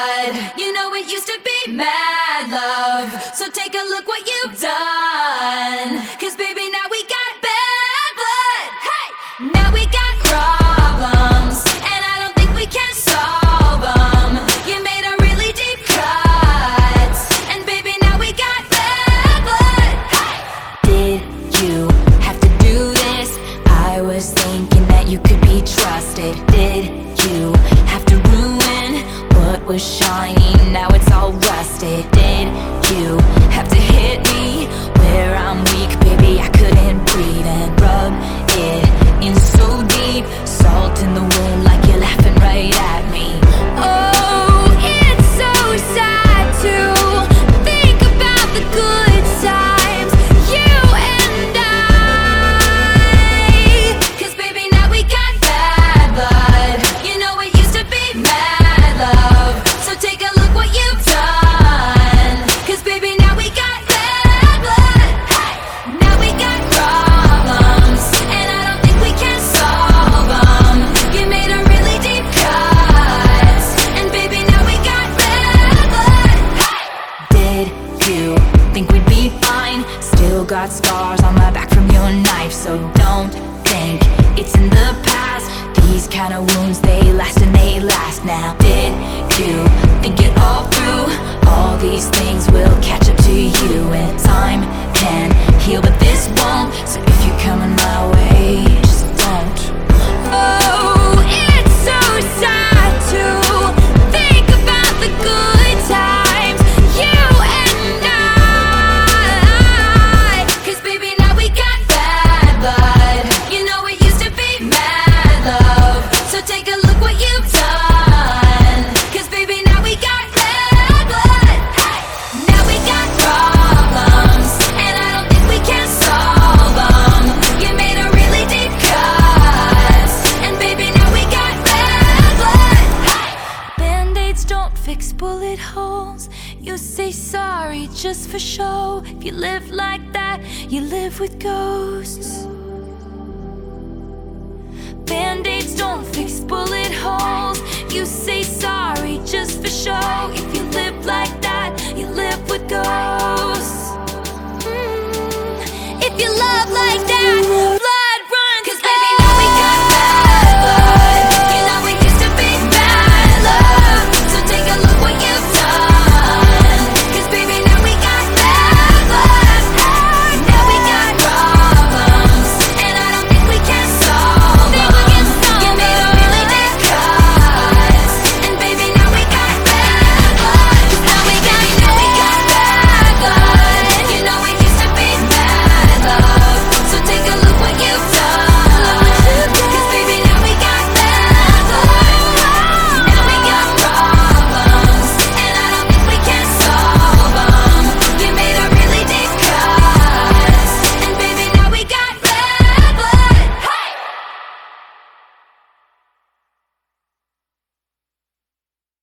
blood. You know it used to be mad love. So take a look what you've done. Cause baby, now we got bad blood. Hey! Now we got problems. And I don't think we can solve them. You made a really deep cut. And baby, now we got bad blood. Hey! Did you have to do this? I was thinking that you could be trusted. Did you have to ruin was shiny? Now it's all rusted. Did you have to hit me where I'm weak? Baby, I couldn't got scars on my back from your knife, so don't think it's in the past. These kind of wounds, they last and they last now. Did you times you say sorry just for show. If you live like that, you live with ghosts. Band aids don't fix bullet holes. You say sorry just for show. If you live like that, you live with ghosts. Mm. If you love,